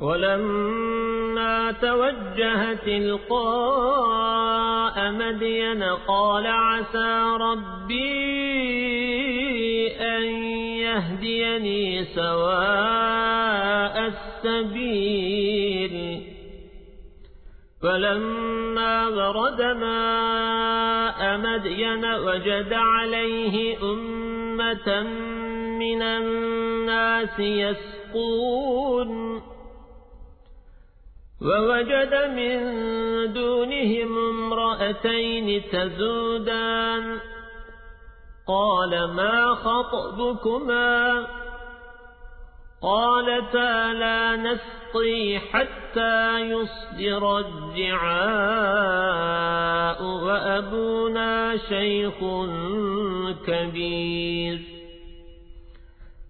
ولما توجه تلقاء مدين قال عسى ربي أن يهديني سواء السبيل. فلما ورد ماء مدين وجد عليه أمة من الناس يسقون. ووجد من دونهم امرأتين تزودان. قال ما خطبكما؟ قالتا لا نسقي حتى يصدر الجعاء وأبونا شيخ كبير.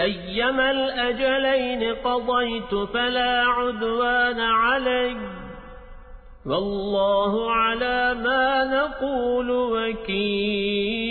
أيما الأجلين قضيت فلا عدوان علي والله على ما نقول وكيل.